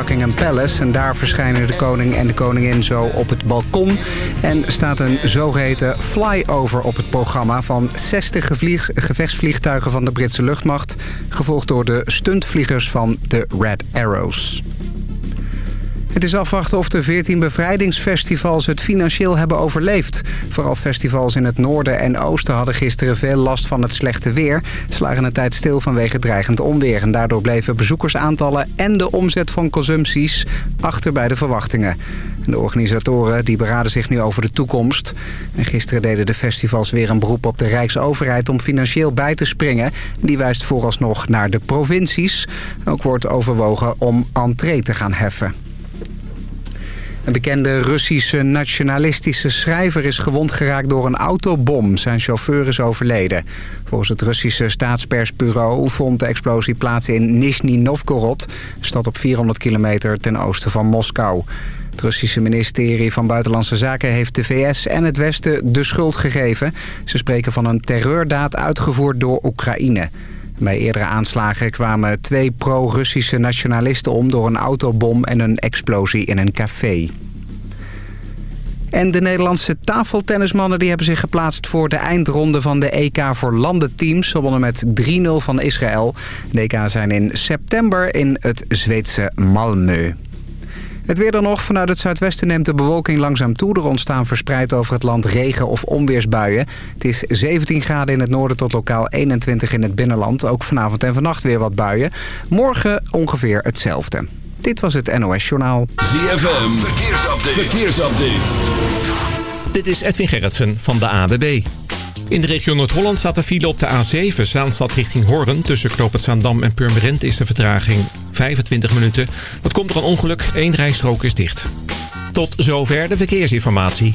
Buckingham Palace. En daar verschijnen de koning en de koningin zo op het balkon. En staat een zogeheten flyover op het programma van 60 gevechtsvliegtuigen van de Britse luchtmacht. Gevolgd door de stuntvliegers van de Red Arrows. Het is afwachten of de 14 bevrijdingsfestivals het financieel hebben overleefd. Vooral festivals in het noorden en oosten hadden gisteren veel last van het slechte weer. Ze lagen een tijd stil vanwege dreigend onweer. En daardoor bleven bezoekersaantallen en de omzet van consumpties achter bij de verwachtingen. de organisatoren die beraden zich nu over de toekomst. En gisteren deden de festivals weer een beroep op de Rijksoverheid om financieel bij te springen. Die wijst vooralsnog naar de provincies. Ook wordt overwogen om entree te gaan heffen. Een bekende Russische nationalistische schrijver is gewond geraakt door een autobom. Zijn chauffeur is overleden. Volgens het Russische staatspersbureau vond de explosie plaats in Nizhny Novgorod... stad op 400 kilometer ten oosten van Moskou. Het Russische ministerie van Buitenlandse Zaken heeft de VS en het Westen de schuld gegeven. Ze spreken van een terreurdaad uitgevoerd door Oekraïne. Bij eerdere aanslagen kwamen twee pro-Russische nationalisten om... door een autobom en een explosie in een café. En de Nederlandse tafeltennismannen die hebben zich geplaatst voor de eindronde van de EK voor landenteams. Ze wonnen met 3-0 van Israël. De EK zijn in september in het Zweedse Malmö. Het weer dan nog. Vanuit het zuidwesten neemt de bewolking langzaam toe. Er ontstaan verspreid over het land regen- of onweersbuien. Het is 17 graden in het noorden tot lokaal 21 in het binnenland. Ook vanavond en vannacht weer wat buien. Morgen ongeveer hetzelfde. Dit was het NOS Journaal. ZFM, verkeersupdate. verkeersupdate. Dit is Edwin Gerritsen van de ADB. In de regio Noord-Holland staat de file op de A7, Zaanstad richting Hoorn. Tussen Knoop Zaandam en Purmerend is de vertraging 25 minuten. Dat komt door een ongeluk, één rijstrook is dicht. Tot zover de verkeersinformatie.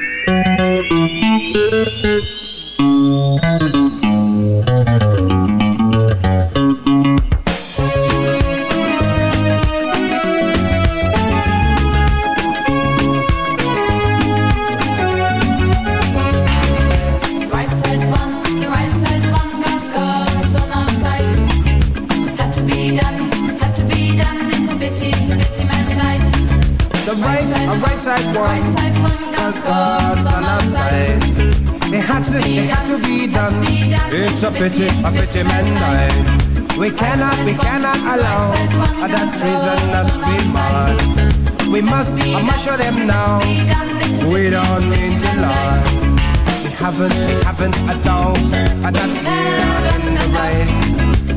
It's a pity, a pity man died. We cannot, we cannot allow that treason us. We must, I must show them now. We don't mean to lie. We haven't, we haven't a doubt that we're in the right.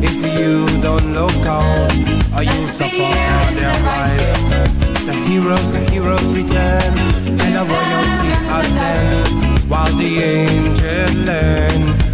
If you don't look out, or you suffer their right. The heroes, the heroes return, and the royalty attend, while the angels learn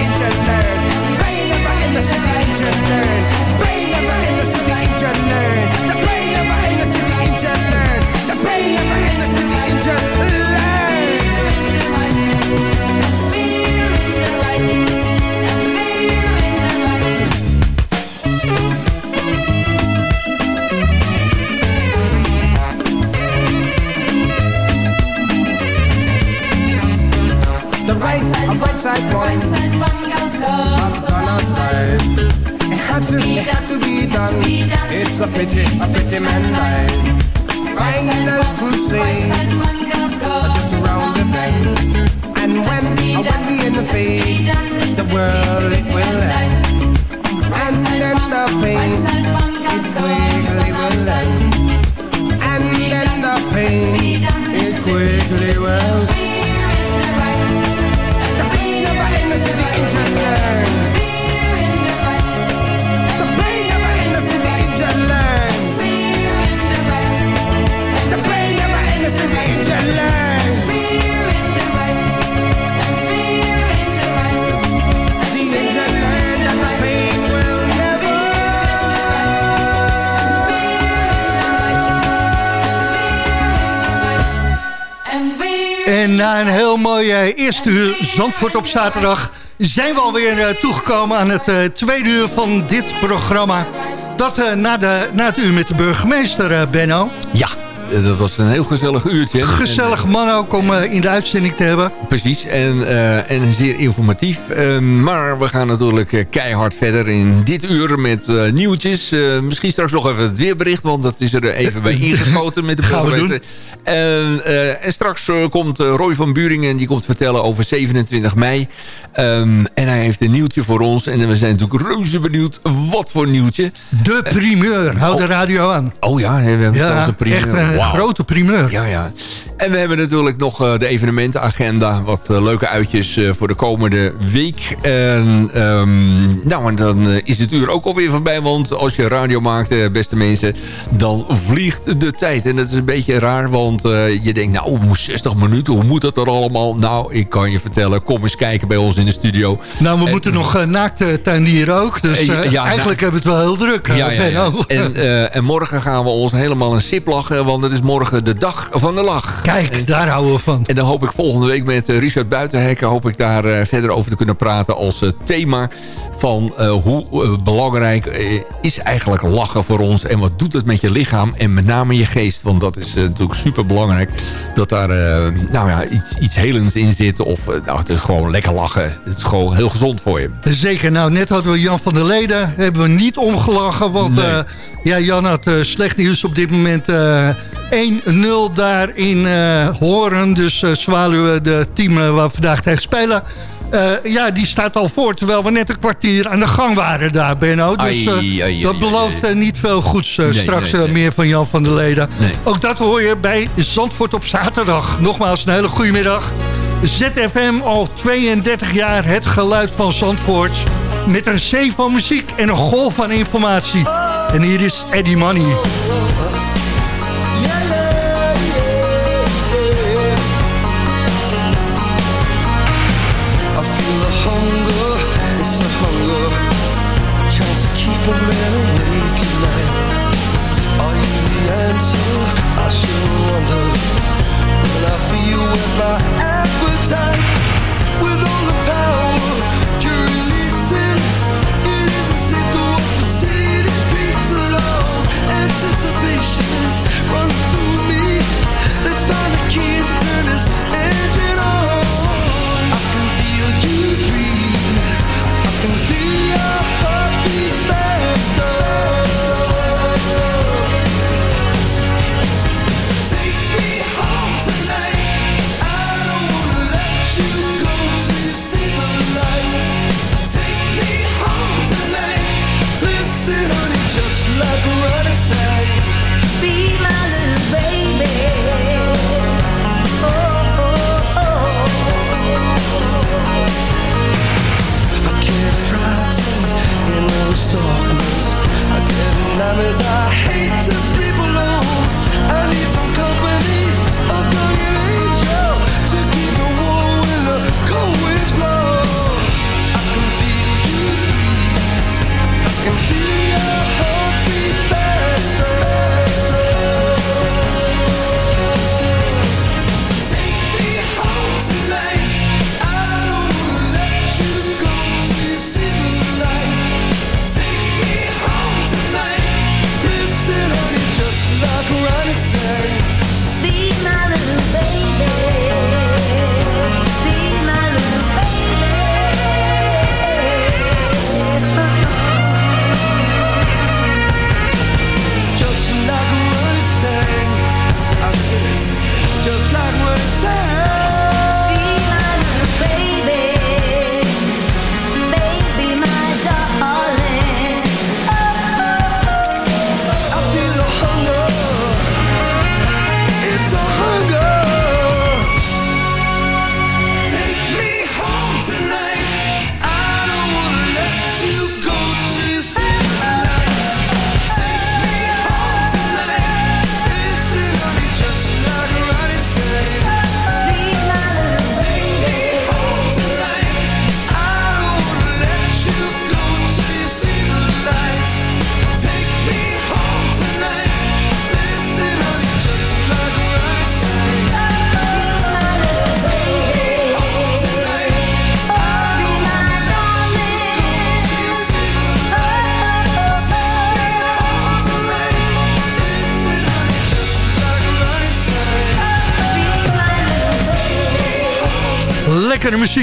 Agent nerd. Never The brain never innocent. The right side, right right side, God's on our side. It had to, it had to be done. It's a pity, a pity man died. Final crusade, just around the bend. And when, when we in the fade, the world it will end. And then the pain, it quickly will end. And then the pain, it quickly will The En na een heel mooi eh, eerste uur Zandvoort op zaterdag... zijn we alweer uh, toegekomen aan het uh, tweede uur van dit programma. Dat na, de, na het uur met de burgemeester, Benno. Ja, dat was een heel gezellig uurtje. Gezellig man ook om in de uitzending te hebben. Precies, en, uh, en zeer informatief. Uh, maar we gaan natuurlijk keihard verder in dit uur met nieuwtjes. misschien straks nog even het weerbericht, want dat is er even bij ingeschoten met de burgemeester. En, en, straks komt Roy van Buringen, die komt vertellen over 27 mei. Um, en hij heeft een nieuwtje voor ons. En we zijn natuurlijk reuze benieuwd wat voor nieuwtje. De primeur, hou de radio aan. Oh ja, we hebben ja, de primeur. Echt een wow. grote primeur. Ja, ja. En we hebben natuurlijk nog uh, de evenementenagenda. Wat uh, leuke uitjes uh, voor de komende week. En, um, nou, en dan is het uur ook alweer voorbij. Want als je radio maakt, beste mensen, dan vliegt de tijd. En dat is een beetje raar, want je denkt, nou, 60 minuten, hoe moet dat er allemaal? Nou, ik kan je vertellen, kom eens kijken bij ons in de studio. Nou, we en, moeten nog naakte tuinieren ook. Dus ja, eigenlijk hebben we het wel heel druk. Ja, ja, ja. En, en morgen gaan we ons helemaal een sip lachen, want het is morgen de dag van de lach. Kijk, daar houden we van. En dan hoop ik volgende week met uh, Richard Buitenhekken... hoop ik daar uh, verder over te kunnen praten als uh, thema... van hoe belangrijk is eigenlijk lachen voor ons... en wat doet het met je lichaam en met name je geest. Want dat is natuurlijk super belangrijk... dat daar nou ja, iets, iets helends in zit. Of nou, het is gewoon lekker lachen. Het is gewoon heel gezond voor je. Zeker. Nou, net hadden we Jan van der Leden. Hebben we niet omgelachen, want... Nee. Ja, Jan had uh, slecht nieuws op dit moment. Uh, 1-0 daar in Horen. Dus uh, Zwaluwe, de team waar we vandaag tegen spelen... ja, die staat al voor, terwijl we net een kwartier aan de gang waren daar, Benno. Dus ai, ai, ai, dat belooft niet veel goeds. Nee, straks nee, nee. meer van Jan van der Leden. Ook dat hoor je bij Zandvoort op zaterdag. Nogmaals, een hele goede middag. ZFM al 32 jaar het geluid van Zandvoort. Met een zee van muziek en een golf van informatie. En hier is Eddie Money.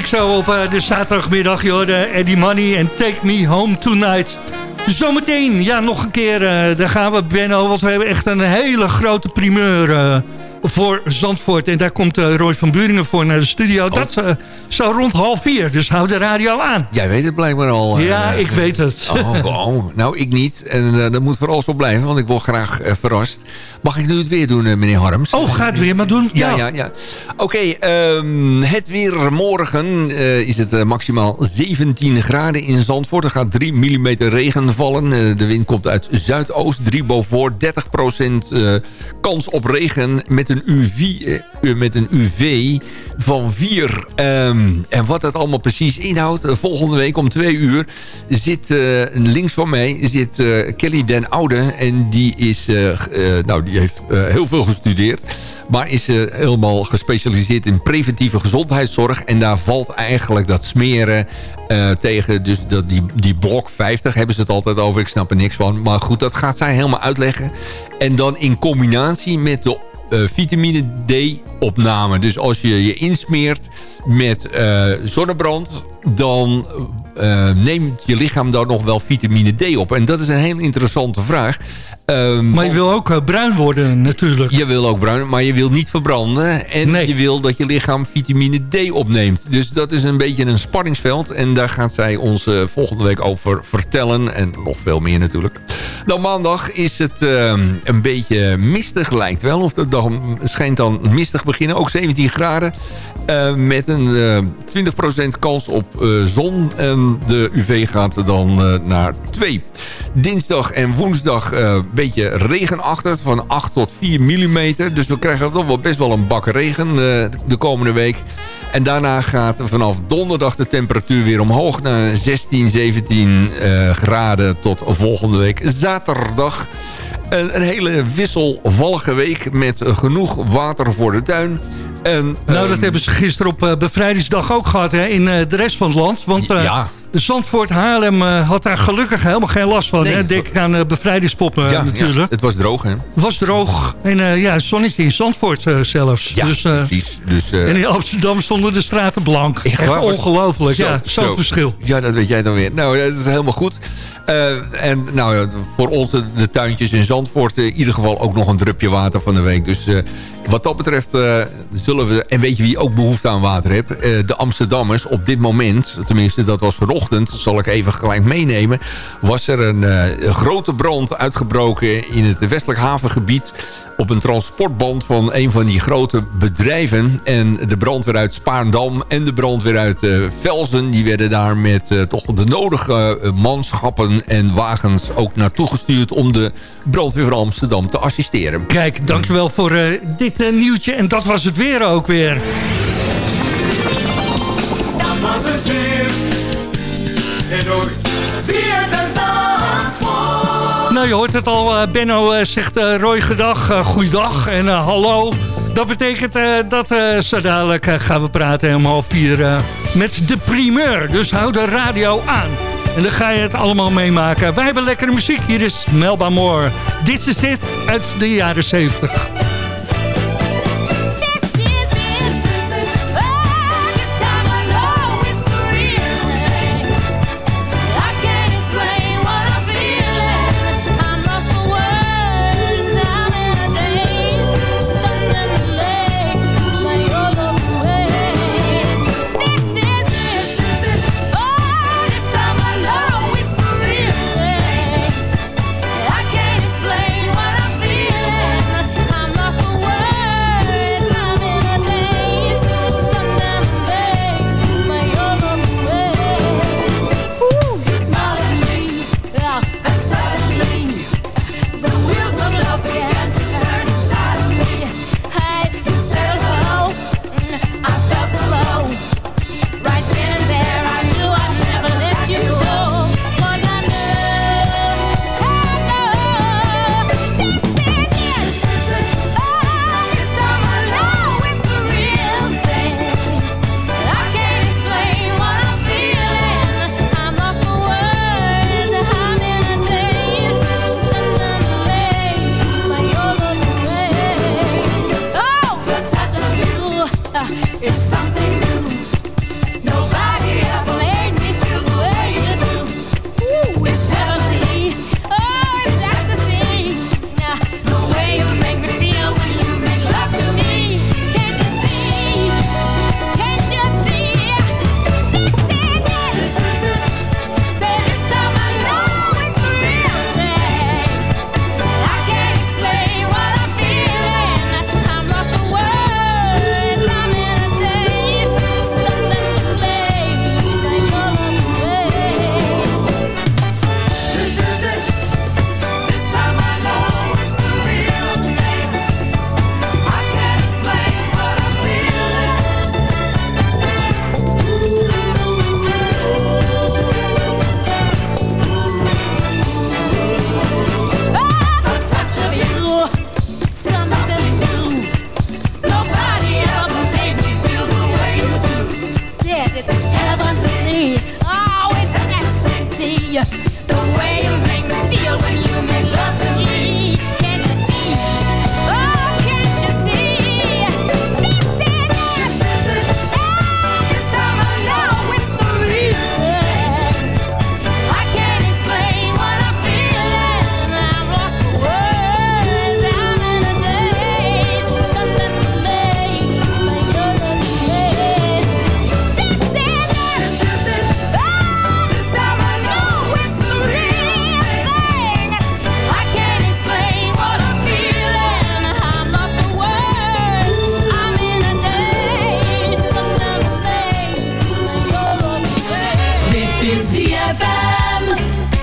Zo op uh, de zaterdagmiddag. Joh, de Eddie Money en Take Me Home Tonight. Zometeen, ja, nog een keer, uh, daar gaan we, Benno. Want we hebben echt een hele grote primeur uh, voor Zandvoort. En daar komt uh, Roy van Buringen voor naar de studio. Oh. Dat uh, zo rond half vier, dus hou de radio aan. Jij weet het blijkbaar al. Uh, ja, ik weet het. Oh, oh. nou ik niet. En dat moet vooral zo blijven, want ik word graag verrast. Mag ik nu het weer doen, meneer Harms? Oh, ga het weer maar doen. Ja, ja, ja. Oké, okay, um, het weer morgen is het maximaal 17 graden in Zandvoort. Er gaat 3 mm regen vallen. de wind komt uit zuidoost, 3 boven 30% kans op regen met een UV, uh, met een UV van 4. Um, en wat dat allemaal precies inhoudt, uh, volgende week om 2 uur zit uh, links van mij zit Kelly Den Oude. En die is, nou die heeft heel veel gestudeerd, maar is helemaal gespecialiseerd in preventieve gezondheidszorg. En daar valt eigenlijk dat smeren tegen dus dat, die, die blok 50 hebben ze het altijd over. Ik snap er niks van. Maar goed, dat gaat zij helemaal uitleggen. En dan in combinatie met de uh, vitamine D-opname. Dus als je je insmeert met uh, zonnebrand... dan uh, neemt je lichaam daar nog wel vitamine D op. En dat is een heel interessante vraag. Um, maar je wil ook uh, bruin worden natuurlijk. Je wil ook bruin, maar je wil niet verbranden. En nee. je wil dat je lichaam vitamine D opneemt. Dus dat is een beetje een spanningsveld. En daar gaat zij ons uh, volgende week over vertellen. En nog veel meer natuurlijk. Dan maandag is het uh, een beetje mistig lijkt wel. Of de dag schijnt dan mistig beginnen. Ook 17 graden. Met een 20% kans op zon. En de UV gaat dan naar 2. Dinsdag en woensdag beetje regenachtig. Van 8 tot 4 mm. Dus we krijgen toch wel best wel een bak regen de komende week. En daarna gaat vanaf donderdag de temperatuur weer omhoog naar 16, 17 uh, graden tot volgende week zaterdag. Een, een hele wisselvallige week met genoeg water voor de tuin. En, nou, dat hebben ze gisteren op uh, bevrijdingsdag ook gehad hè, in uh, de rest van het land. Want uh, ja. Zandvoort Haarlem uh, had daar gelukkig helemaal geen last van. Nee, hè? Denk ik aan uh, bevrijdingspoppen ja, natuurlijk. Ja, het was droog, hè? Het was droog. En ja, zonnetje in Zandvoort zelfs. Ja, dus, precies. Dus, en in Amsterdam stonden de straten blank. Echt, Echt ongelooflijk. Zo, ja, zo'n zo. verschil. Ja, dat weet jij dan weer. Nou, dat is helemaal goed. En nou, voor ons de tuintjes in Zandvoort in ieder geval ook nog een drupje water van de week. Dus wat dat betreft uh, zullen we... En weet je wie ook behoefte aan water heeft? de Amsterdammers op dit moment, tenminste dat was vanochtend... zal ik even gelijk meenemen... was er een, een grote brand uitgebroken in het westelijk havengebied op een transportband van een van die grote bedrijven. En de brandweer uit Spaarndam en de brandweer uit uh, Velzen... die werden daar met uh, toch de nodige uh, manschappen en wagens ook naartoe gestuurd... om de brandweer van Amsterdam te assisteren. Kijk, dankjewel voor dit nieuwtje. En dat was het weer ook weer. Dat was het weer. En door zie je nou, je hoort het al. Uh, Benno uh, zegt uh, gedag, goeiedag en hallo. Dat betekent dat zo dadelijk gaan we praten om half vier met de primeur. Dus hou de radio aan. En dan ga je het allemaal meemaken. Wij hebben lekkere muziek. Hier is Melba Moore. Dit is het uit de jaren 70. En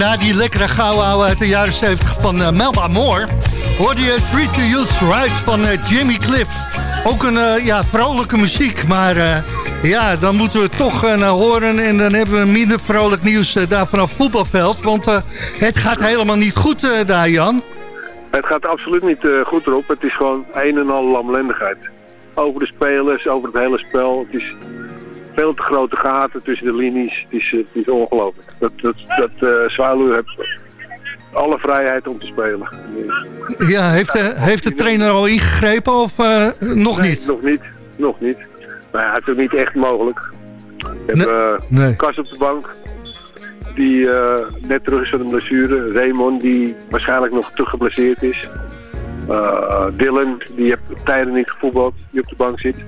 na die lekkere gauw uit de jaren 70 van uh, Melba Moore... hoorde je Treat the Youth Right van uh, Jimmy Cliff. Ook een uh, ja, vrolijke muziek, maar ja, dan moeten we toch naar horen... en dan hebben we minder vrolijk nieuws daar vanaf voetbalveld. Want het gaat helemaal niet goed daar, Jan. Het gaat absoluut niet goed erop. Het is gewoon een en al lamlendigheid. Over de spelers, over het hele spel. Het is veel te grote gaten tussen de linies. Het is, het is ongelooflijk. Dat, dat, dat uh, Zwaluw heeft alle vrijheid om te spelen. Ja, heeft, de, heeft de trainer al ingegrepen of uh, nog nee, niet? nog niet. Nog niet. Maar ja, het is ook niet echt mogelijk. Nee, hebben uh, nee. Kas op de bank. Die uh, net terug is van een blessure. Raymond, die waarschijnlijk nog te geblesseerd is. Uh, Dylan, die heeft tijden niet gevoetbald. Die op de bank zit.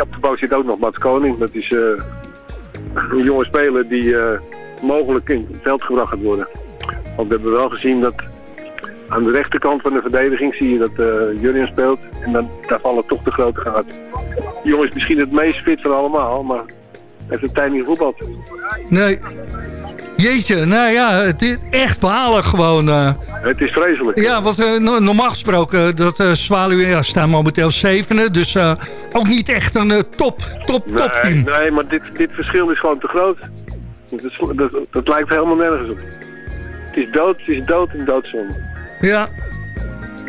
Ja, op de bank zit ook nog Mats Koning. Dat is uh, een jonge speler die uh, mogelijk in het veld gebracht gaat worden. Want we hebben wel gezien dat aan de rechterkant van de verdediging zie je dat uh, speelt. En dan, daar vallen toch de grote gaten. Die is misschien het meest fit van allemaal, maar heeft een tijd niet gevoetbald. Nee. Jeetje, nou ja, het is echt balen gewoon. Uh. Het is vreselijk. Ja, want uh, normaal gesproken, dat uh, Zwaluwe ja, staan momenteel zevende. Dus ook niet echt een top, top, nee, top team. Nee, maar dit, dit verschil is gewoon te groot. Dat, dat, dat lijkt helemaal nergens op. Het is dood, het is dood en doodzonde. Ja.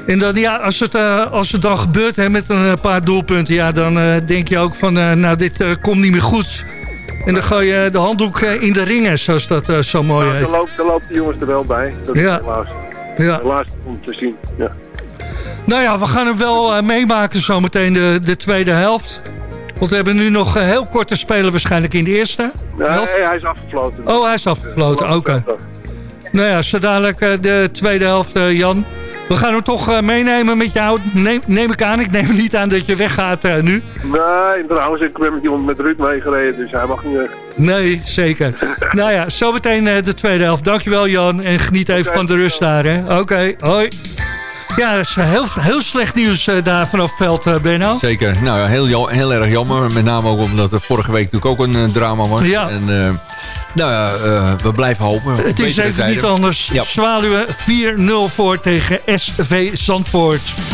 En dan, ja, als het, als het dan gebeurt hè, met een paar doelpunten... Ja, dan denk je ook van, nou, dit komt niet meer goed... En dan gooi je de handdoek eh, in de ringen, zoals dat uh, zo mooi nou, heet. Dan loopt, loopt de jongens er wel bij. Dat ja. is helaas, ja. helaas om te zien. Ja. Nou ja, we gaan hem wel uh, meemaken zometeen de, de tweede helft. Want we hebben nu nog heel kort te spelen waarschijnlijk in de eerste Nee, hij is afgefloten. Oh, hij is afgefloten, oké. Okay. Nou ja, zo dadelijk de tweede helft, Jan. We gaan hem toch uh, meenemen met jou. Neem, neem, ik aan. Ik neem niet aan dat je weggaat uh, nu. Nee, trouwens, ik ben met iemand met Ruud meegereden, dus hij mag niet weg. Nee, zeker. nou ja, zometeen uh, de tweede helft. Dankjewel Jan en geniet even okay, van de rust daar. Oké, okay, hoi. Ja, dat is heel, heel slecht nieuws uh, daar vanaf veld, uh, Benno. Zeker. Nou, heel, heel erg jammer. Met name ook omdat er vorige week natuurlijk ook een drama was. Ja. En, nou ja, uh, we blijven hopen. Het is even niet anders. Ja. Zwaluwe 4-0 voor tegen SV Zandvoort.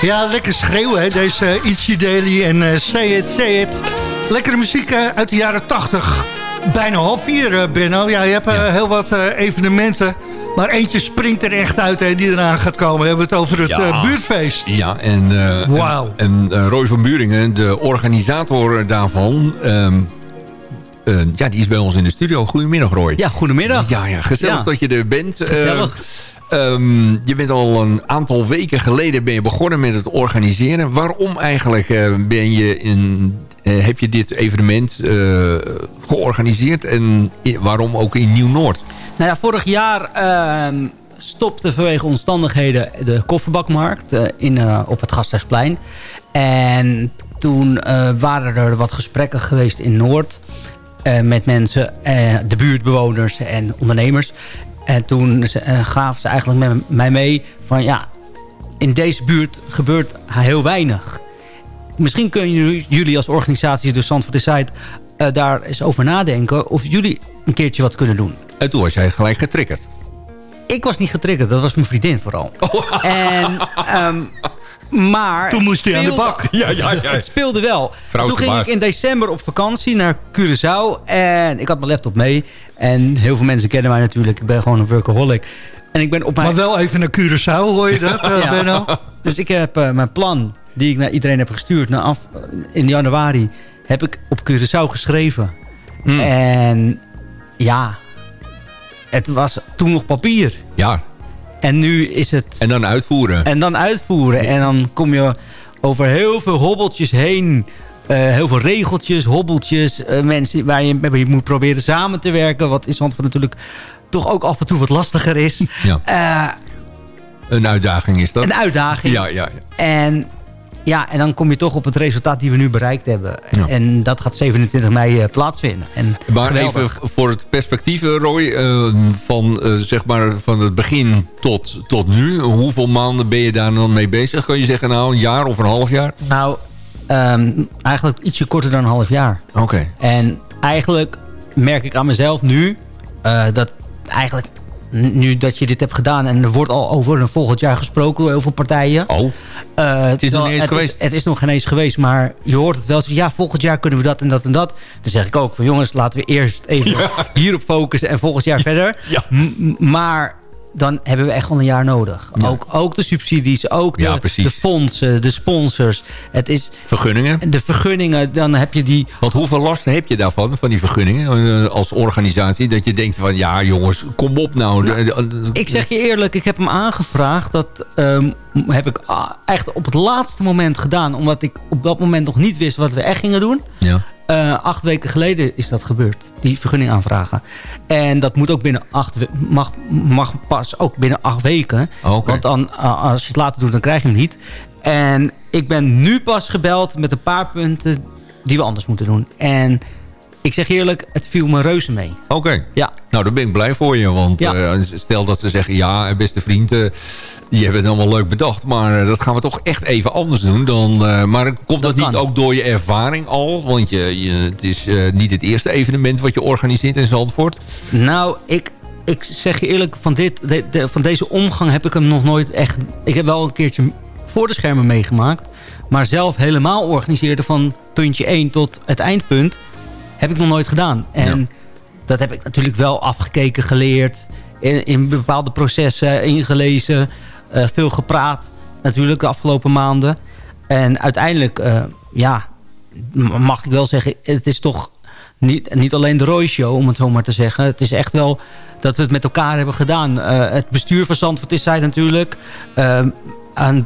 Ja, lekker schreeuwen, hè? deze Itchy Daily en uh, Say It, Say It. Lekkere muziek uh, uit de jaren 80. Bijna half vier, uh, Benno. Ja, je hebt ja. heel wat evenementen. Maar eentje springt er echt uit hè, die eraan gaat komen. We hebben het over het ja. buurtfeest. Ja, en, wow. en, en Roy van Buringen, de organisator daarvan... Um, uh, ja, die is bij ons in de studio. Goedemiddag, Roy. Ja, goedemiddag. Ja, ja gezellig ja. dat je er bent. Gezellig. Um, je bent al een aantal weken geleden ben je begonnen met het organiseren. Waarom eigenlijk uh, ben je in, uh, heb je dit evenement uh, georganiseerd en waarom ook in Nieuw-Noord? Nou ja, vorig jaar ehm, stopte vanwege omstandigheden de kofferbakmarkt in, op het Gasthuisplein. En toen waren er wat gesprekken geweest in Noord... met mensen, de buurtbewoners en ondernemers. En toen uh, gaven ze eigenlijk met mij mee van ja, in deze buurt gebeurt heel weinig. Misschien kunnen jullie als organisatie, de Zandvoort Decide, uh, daar eens over nadenken of jullie een keertje wat kunnen doen. En toen was jij gelijk getriggerd. Ik was niet getriggerd, dat was mijn vriendin vooral. Oh. En um, maar Toen moest hij aan de bak. Ja, ja, ja. Het speelde wel. Toen ging ik in december op vakantie naar Curaçao. En ik had mijn laptop mee. En heel veel mensen kennen mij natuurlijk. Ik ben gewoon een workaholic. En ik ben op mijn... Maar wel even naar Curaçao, hoor je dat, uh, Benno? Dus ik heb uh, mijn plan, die ik naar iedereen heb gestuurd... Naar af, in januari, heb ik op Curaçao geschreven. Mm. En ja, het was toen nog papier. Ja. En nu is het... En dan uitvoeren. En dan uitvoeren. En dan kom je over heel veel hobbeltjes heen. Uh, heel veel regeltjes, hobbeltjes. Uh, mensen waar je, waar je moet proberen samen te werken. Wat in Zandvoort natuurlijk toch ook af en toe wat lastiger is. Ja. Uh, een uitdaging is dat. Een uitdaging. Ja, ja, ja. En ja, en dan kom je toch op het resultaat die we nu bereikt hebben. En dat gaat 27 mei uh, plaatsvinden. En maar even voor het perspectief, eh, Roy, uh, van, uh, zeg maar van het begin tot, tot nu. Hoeveel maanden ben je daar dan mee bezig? Kan je zeggen nou een jaar of een half jaar? Nou, um, eigenlijk ietsje korter dan een half jaar. Oké. En eigenlijk merk ik aan mezelf nu dat eigenlijk nu dat je dit hebt gedaan... en er wordt al over een volgend jaar gesproken door heel veel partijen. Oh, uh, het is nog niet eens het geweest. Is, het is nog geen eens geweest, maar je hoort het wel. Ja, volgend jaar kunnen we dat en dat en dat. Dan zeg ik ook van jongens, laten we eerst even hierop focussen... en volgend jaar verder. Ja. maar dan hebben we echt wel een jaar nodig. Ook, ook de subsidies, ook de, de, fondsen, de sponsors. Het is, vergunningen? De vergunningen, dan heb je die... Want hoeveel last heb je daarvan, van die vergunningen, eh, als organisatie? Dat je denkt van, ja jongens, kom op nou. nou ik zeg je eerlijk, ik heb hem aangevraagd. Dat um, heb ik ah, echt op het laatste moment gedaan. Omdat ik op dat moment nog niet wist wat we echt gingen doen. Ja. Uh, acht weken geleden is dat gebeurd, die vergunning aanvragen. En dat moet ook binnen acht mag, mag pas ook binnen acht weken. Okay. Want dan, uh, als je het later doet, dan krijg je hem niet. En ik ben nu pas gebeld met een paar punten die we anders moeten doen. En ik zeg eerlijk, het viel me reuze mee. Oké. Ja. Nou, dan ben ik blij voor je. Want ja. uh, stel dat ze zeggen... ja, beste vriend, uh, je hebt het allemaal leuk bedacht... maar uh, dat gaan we toch echt even anders doen. Dan, maar komt dat, dat niet ook door je ervaring al? Want je, je het is niet het eerste evenement wat je organiseert in Zandvoort. Nou, ik, ik zeg je eerlijk... Van, dit, de, de, van deze omgang heb ik hem nog nooit echt... Ik heb wel een keertje voor de schermen meegemaakt... maar zelf helemaal organiseerde van puntje 1 tot het eindpunt heb ik nog nooit gedaan. En ja. dat heb ik natuurlijk wel afgekeken, geleerd. In, in bepaalde processen ingelezen. Uh, veel gepraat natuurlijk de afgelopen maanden. En uiteindelijk, uh, ja, mag ik wel zeggen... het is toch niet, niet alleen de Roy Show, om het zo maar te zeggen. Het is echt wel dat we het met elkaar hebben gedaan. Uh, het bestuur van Zandvoort is zij natuurlijk. Aan,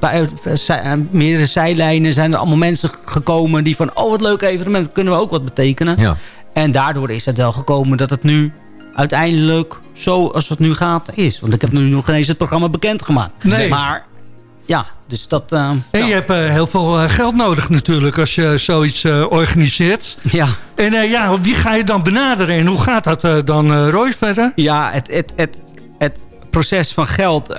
aan meerdere zijlijnen zijn er allemaal mensen gekomen... die van, oh wat leuk evenement, kunnen we ook wat betekenen. Ja. En daardoor is het wel gekomen dat het nu uiteindelijk zo als het nu gaat is. Want ik heb nu nog geen eens het programma bekendgemaakt. Nee. Maar ja, dus dat... Uh, en je ja. hebt uh, heel veel uh, geld nodig natuurlijk als je zoiets organiseert. Ja. En ja, wie ga je dan benaderen en hoe gaat dat dan, Roy, verder? Ja, het, het, het, het proces van geld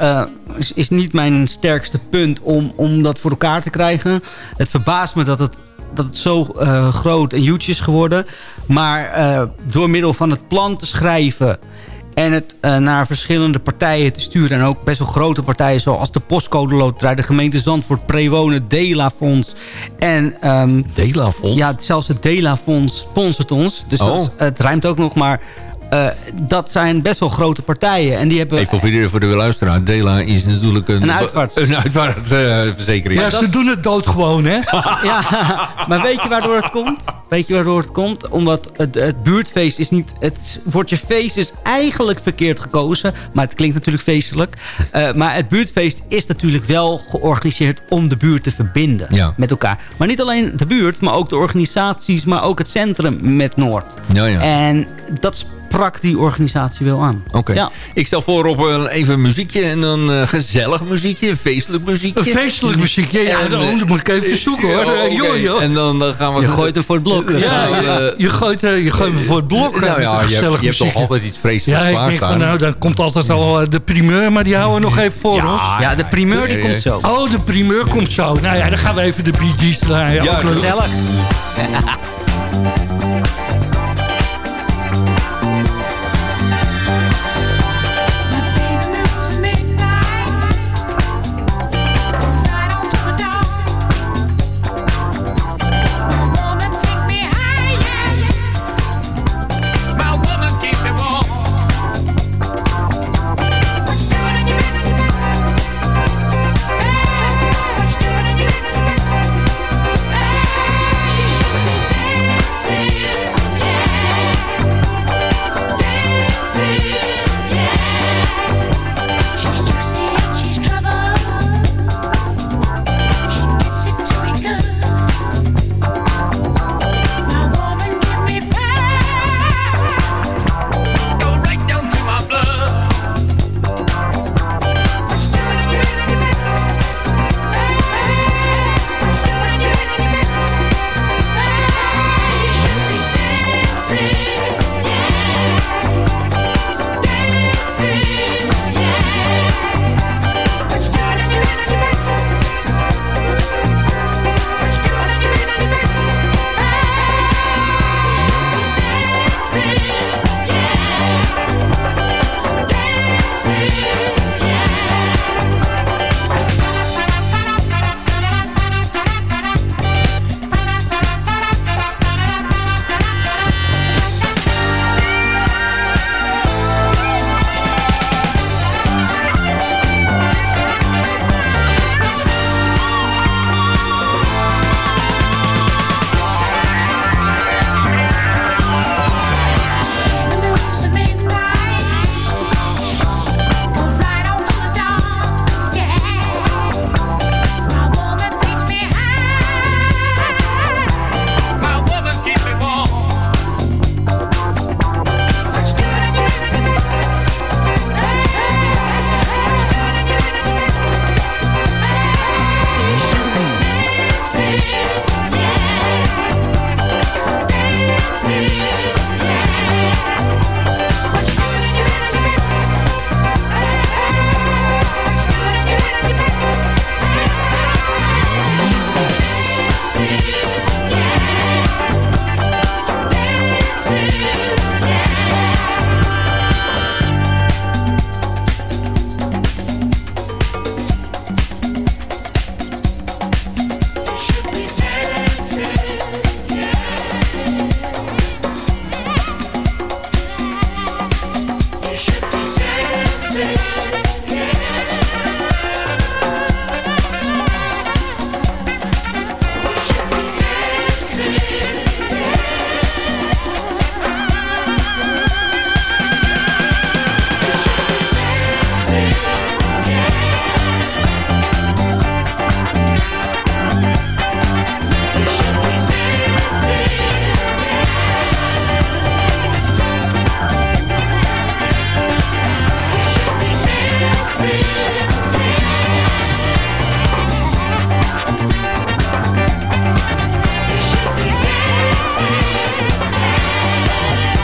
is, is niet mijn sterkste punt om, om dat voor elkaar te krijgen. Het verbaast me dat het dat het zo uh, groot en huge is geworden. Maar uh, door middel van het plan te schrijven... En het naar verschillende partijen te sturen. En ook best wel grote partijen zoals de Postcode Loterij... de gemeente Zandvoort, Prewonen, Dela Fonds. En, um, Dela Fonds? Ja, zelfs het Dela Fonds sponsort ons. Dus dat het ruimt ook nog maar... Uh, dat zijn best wel grote partijen. En die hebben, Even voor de, voor de luisteraar. Dela is natuurlijk een, een uitvaart. Een uitvaartverzekering. Uh, ja, ze doen het dood gewoon, hè? ja, maar weet je waardoor het komt? Weet je waardoor het komt? Omdat het, het buurtfeest is niet... Het woordje feest is eigenlijk verkeerd gekozen. Maar het klinkt natuurlijk feestelijk. Uh, maar het buurtfeest is natuurlijk wel georganiseerd... om de buurt te verbinden ja. met elkaar. Maar niet alleen de buurt, maar ook de organisaties... maar ook het centrum met Noord. Ja, ja. En dat sprak die organisatie wel aan. Oké. Ja. Ik stel voor op even muziekje en dan uh, gezellig muziekje, een feestelijk muziekje. Een feestelijk muziekje, ja, ja dan moet ik even zoeken hoor. Oh, okay. joh, joh. En dan, dan gaan we... Je gooit hem voor het blok. Ja, je, je, gooit, je gooit hem voor het blok. Nou ja, je, hebt, je hebt toch altijd iets vreselijks Ja, ik denk van nou, dan komt altijd al de primeur, maar die houden we nog even voor ja, ons. Ja, de primeur die komt zo. Oh, de primeur komt zo. Nou ja, dan gaan we even de Gees draaien. Ja, gezellig.